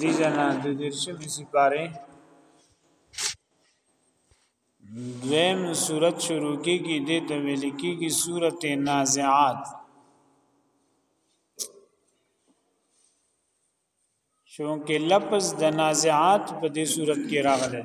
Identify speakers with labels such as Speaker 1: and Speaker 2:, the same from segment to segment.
Speaker 1: دې جنا د درشمې سپاره دویم صورت شروع کیږي د تویل کیږي صورت نازعات چونکه لفظ د نازعات په دې صورت کې راغلی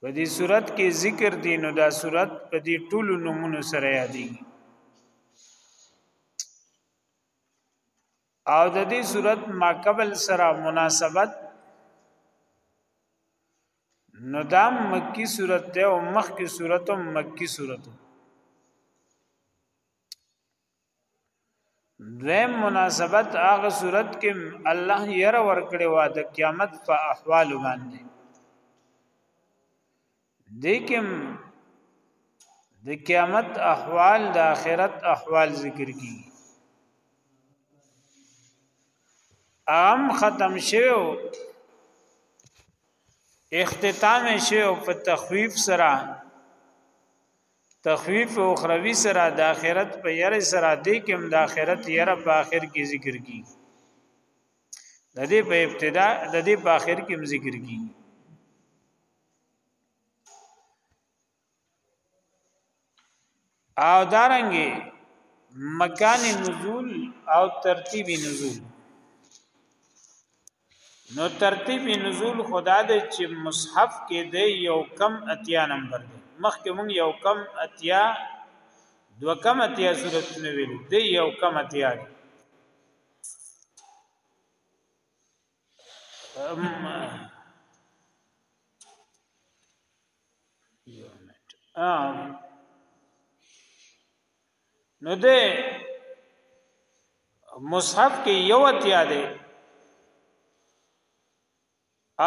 Speaker 1: په دې صورت کې ذکر دی نو دا صورت په دې ټولو نمونه سره یادي او د دې صورت ما قبل سره مناسبت نو دا مکی صورت ده او مخکی صورت هم مکی صورت ده دویم مناسبت هغه صورت کې الله ير ور کړی و د قیامت په احوال باندې دیکم د قیامت احوال د آخرت احوال ذکر کی ام ختم شوو اختتام شوو په تخویف سره تخویف اخروی سره د آخرت په یره سره د کوم د آخرت یره په آخر کې ذکر کی د دې په ابتدا د دې په آخر کې ذکر کی او دارنګي مکان نزول او ترتیب نزول نو ترتیب نزول خدا د چې مصحف کې د یو کم اتیا نمبر دی مخکې مونږ یو کم اتیا دو کم اتیا صورتونه ویل دی یو کم اتیا دی ام نو ده مصحف کې یو اتیا ده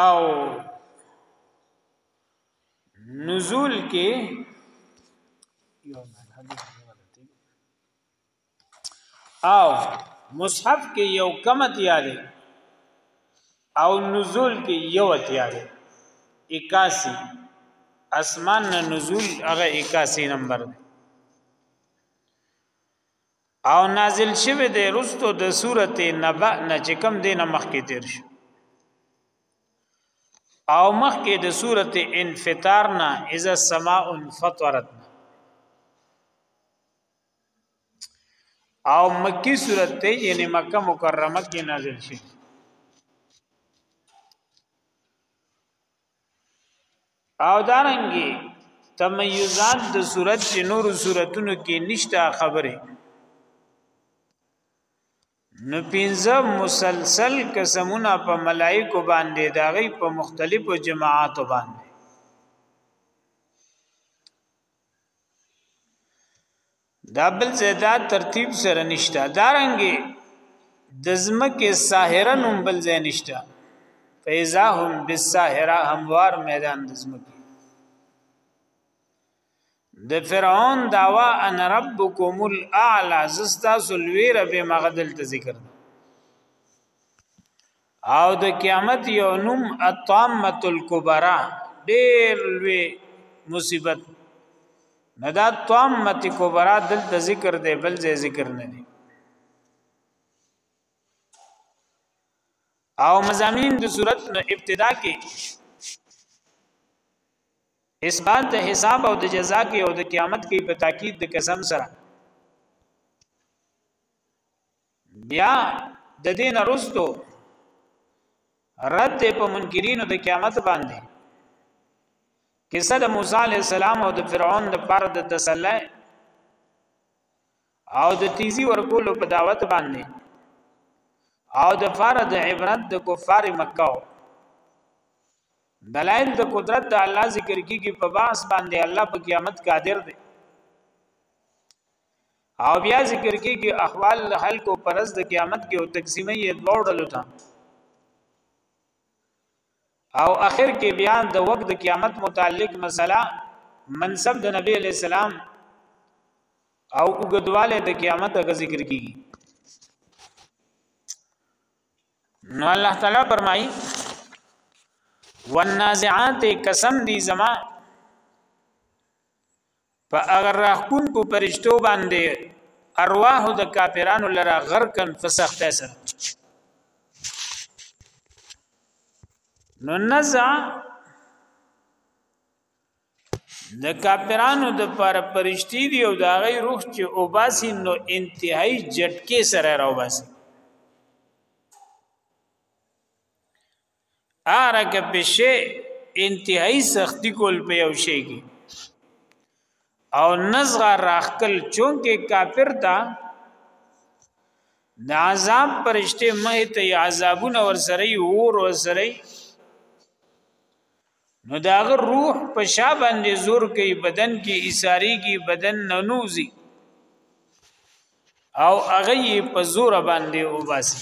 Speaker 1: او نزول کې یو او مصحف کې یو کم اتیا ده او نزول کې یو اتیا دی 81 اسمان نه نزول هغه 81 نمبر دی او نازل شوه د رستو د سورته نبأ نه چې کم دین مخکې تیر شو او مخکې د سورته انفطار نه اذا السماء انفطرت او مکی صورت ته یعنی مکه مکرمه کې نازل شي او دارنګي تمیزات د دا صورت چې نور صورتونو کې نشته خبره نو پینځه مسلسل قسمونه په ملائکو باندې داغي په مختلفو جماعاتو باندې دا بل زیدا ترتیب سره نشته دارنګي د زمکه ساحره نوم بل ځای نشته فیزا هم بالساحره هموار میدان د زمکه د فرعون داوا ان ربکم الاعلى زستا سلوی رب مغدل ته ذکر او د قیامت یو نوم الطامه الکبرى ډیر لوی مصیبت نه دا طامه کبرا دلته ذکر دی بل ځای ذکر نه دی او مزامین د صورت نو ابتدا کې اثبات د حساب او د جزا کې او د قیامت کې په تاکید د قسم سره بیا د دین رستو رد په منکرینو د قیامت باندې کیسه د موسی علی السلام او د فرعون د پر د تسلی او د تیزی ورکولو په دعوت باندې او د فار د عبرت د کفار مکه دلائل د قدرت د الله ذکر کیږي په باس باندې الله په قیامت قادر دی او بیا ذکر کیږي احوال د خلکو پرز د قیامت کې او تقسیمې یې دوه ډلو ته او اخر کې بیا د وخت د قیامت متعلق مسله منصب د نبی علی السلام او وګدواله د قیامت د ذکر کیږي نو الله تعالی فرمایي والنازعات قسم دی زما په هغه راخکونکو پرشتو باندې ارواح د کافرانو لره غرقن په سخته سره نو نزع د کافرانو د پر پرشتي دی او دا غي روح چې او باسي نو انتهائی جټکه سره راو باسي ارګه بشه انتهایی سختی کول په یو شی کې او نزغه راخکل چونکه کافر تا د عذاب پرشته مه ته عذابونه ور سره اور ور سره نو داغه روح په شا باندې زور کوي بدن کې ایثاری کې بدن ننوزي او هغه په زور باندې وباسي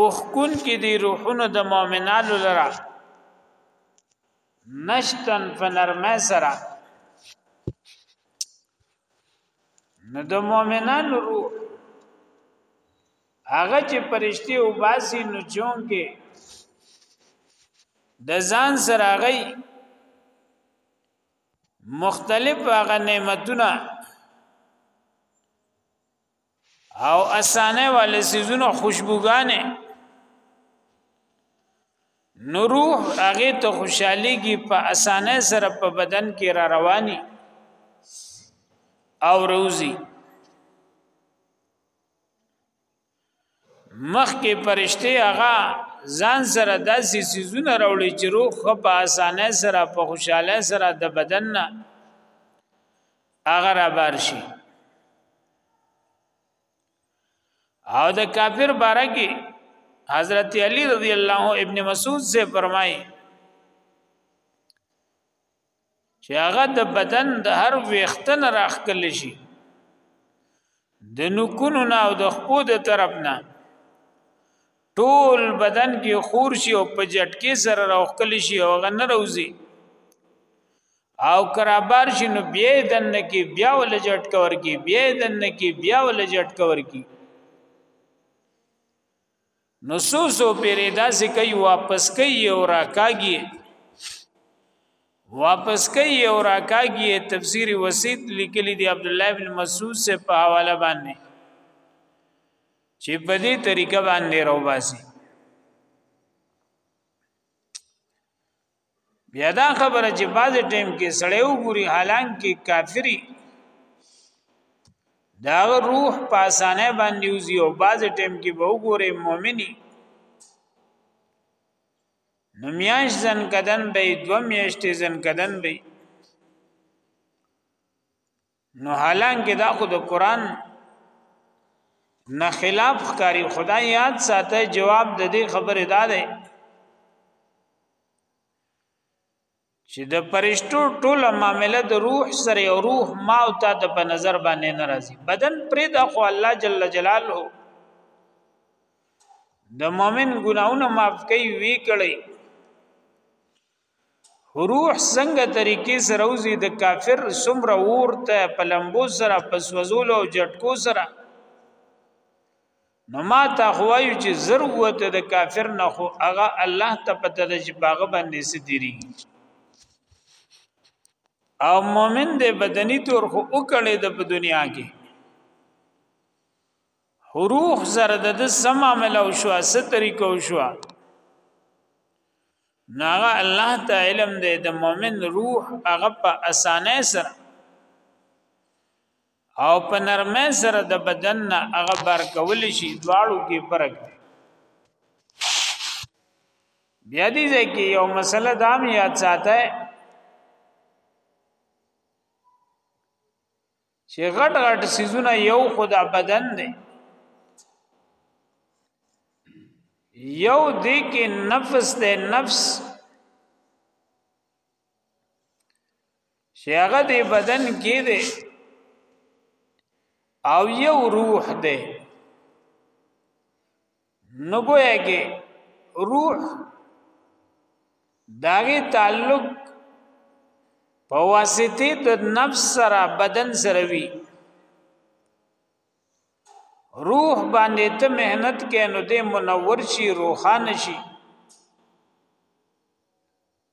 Speaker 1: اوخکون کې دی روحونو د مؤمنانو لرا نشتن فنرمه سره نو د مؤمنانو روح هغه چې پرشتي او باسي نو چون کې د ځان سره هغه مختلف هغه نعمتونه او اسانه والے سيزونو خوشبوګانه نو روح هغه ته خوشحالي کی په اسانه سره په بدن کې را رواني او روزي مخ کې پرشته هغه ځان سره داسې سيزونه راوړي چې روح په اسانه سره په خوشاله سره د بدن نه هغه را بار شي او د کافر باره کې حضرت علی رضی الله ابن مسعود سے فرمایي چې هغه د بدن د هر ویختن راخکل شي د نکونو نه او د خپو د طرف نه ټول بدن کې خور شي او په جټکې سره راخکل شي او هغه نه روزي او کرا بار شي نو بیا دن کې بیا ول جټکا ورکی بیا دن کې بیا ول جټکا ورکی نو سو سو پیرې داسې کوي واپس کوي او راکاږي واپس کوي او راکاږي تفسیر وسیط لیکلی دی عبد الله بن مسعود سے په حواله باندې چې په دې طریقه باندې روباسي بیا دا خبره چې باز ټیم کې سړی وګوري حالانکه کافری دا روح پاسانه باندې وزي او باز ټیم کې به وګوري مؤمنی نو میاش زن کدن به دو میاشتې زن کدن به نو حالانکه دا خو د قران نه خلاف ښکاری خدای یاد ساته جواب د دې خبره دا ده چې د پرشتو ټوله معاملې د روح سره او روح ما او تا د په نظر باندې ناراضي بدن پرې د خو الله جل جلاله د مؤمن ګناونه معاف کوي وی کړي روح څنګه طریقې سره وزي د کافر سمره ور ته پلمبو سره پس وزول او جټکو سره نو ما ته خوایو چې ضرورت د کافر نه خو هغه الله ته پته د چې باغ باندې سديري او مؤمن د بدني تور خو وکړي د په دنیا کې روح زره د سم عمل او شو ست طریقو شو ناغه الله ته علم دی د مؤمن روح هغه په اسانه سره او په نرمه سره د بدن نه هغه بار کول شي دواړو کې فرق دی بیا دې ځکه یو مسله دا مې یاد ساته چې غټ غټ سيزونه یو خدا بدن دی یو دی کې نفس دی نفس چې هغه دی بدن کې دی او یو روح دی نو ګویا کې روح داغه تعلق په واسطه د نفس سره بدن سره وی روح باندې ته مهنت کې نو دې منور شي روحان شي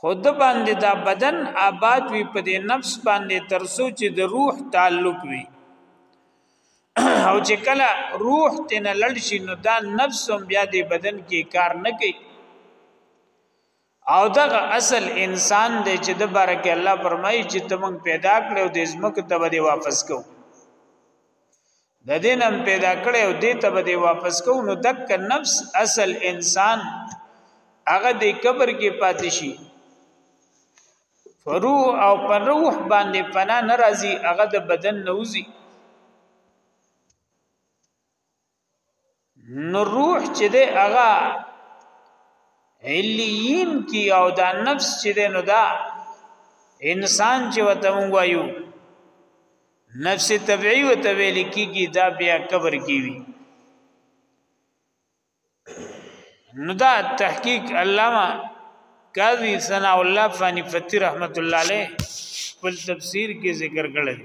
Speaker 1: خود باندې دا بدن آباد وي په دې نفس باندې ترسو چې د روح تعلق وي او چې کله روح تنه لړ شي نو دا نفس هم بیا دې بدن کې کار نه کوي او دغه اصل انسان دی چې د بارک الله فرمایي چې تمنګ پیدا کړو د زمکه ته به واپس کو د دین هم پیدا کړي او دې ته به واپس کو نو دک نفس اصل انسان هغه د قبر کې پاتې شي فروح او پر روح باندې فنا ناراضي هغه د بدن نوزي نو روح چې ده هغه علیین کی او دا نفس چې ده نو دا انسان چې وته مونږ وایو نفس طبيعي وته ویل کیږي دا بیا قبر کی وی نو دا تحقیق علامه قاضی ثنا الله فانی فتی رحمت الله علیه خپل تفسیر کې ذکر کړل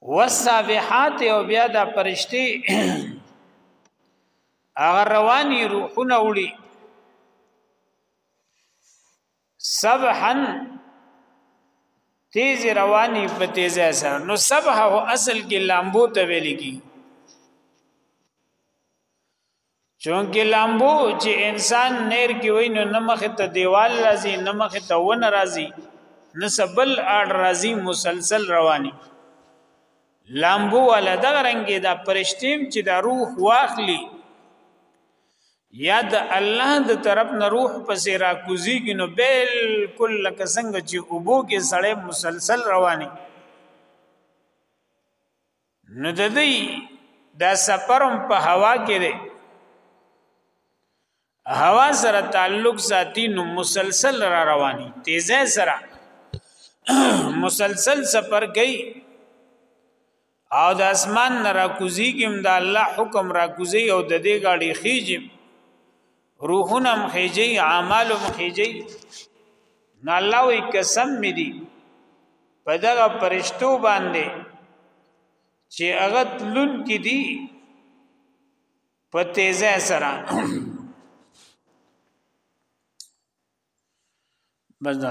Speaker 1: والسابحات او بیا دا پرشتي هغه رواني روحونه وړي سبحن تیز رواني په تیز سره نو سبح هو اصل کې لامبو ته ویل کی چونکه لامبو چې انسان نیر کې وای نو نمخ ته دیوال راځي نمخ ته ون راځي نسبل اړ راځي مسلسل رواني لامبو ولا دغه رنګي دا پرشتیم چې دا روح واخلي یا د الله د طرف نه روح پسې را کوزيږي نو بالکل لکه څنګه چې اوبو کې سړی مسلسل رواني نو د دې دا سفرم په هوا کې دی هوا سره تعلق ساتي نو مسلسل را رواني تیزه سره مسلسل سفر کوي او د اسمان نه راکوزیږم د الله حکم راکوزی او د دې غاړي خیجم روحونه مخیجی اعمال مخیجی نو الله وی قسم می دی په دغه پرشتو باندې چې هغه تلون کې دي په تیزه سره بس دا